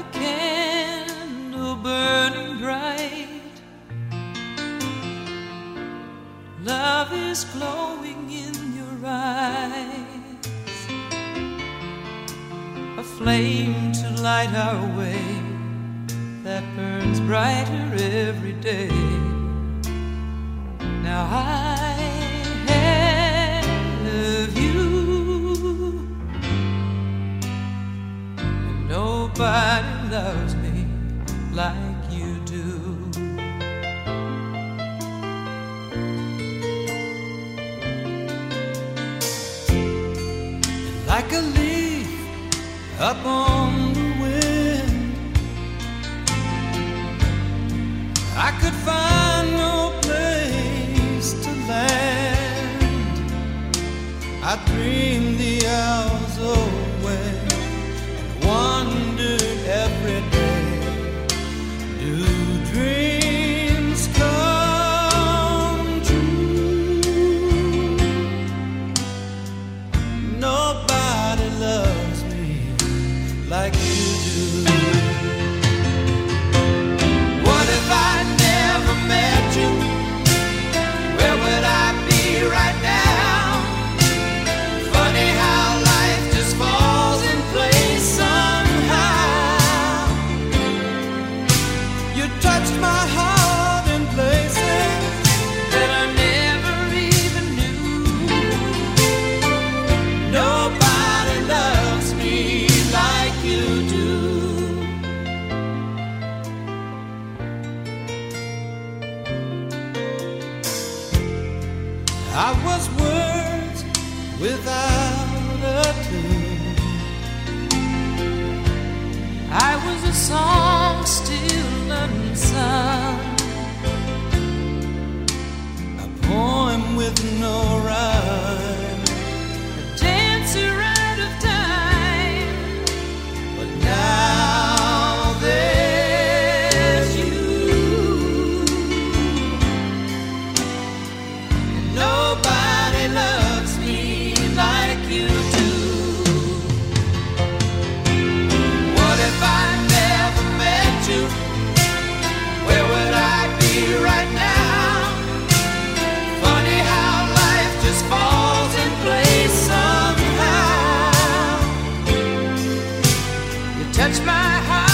a candle burning bright. Love is glowing in your eyes, a flame to light our way that burns brighter every day. Loves me like you do. like a leaf up on the wind. I could find no place to land. I dreamed Nobody loves me like you do. What if I never met you? Where would I be right now? Funny how life just falls in place somehow. You touched my heart I was words without a tune. I was a song still unsung. A poem with no rhyme. my heart.